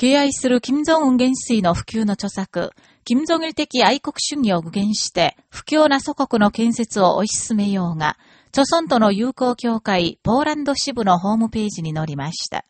敬愛する金正恩元帥の普及の著作、金正日的愛国主義を具現して、不況な祖国の建設を推し進めようが、著村との友好協会ポーランド支部のホームページに載りました。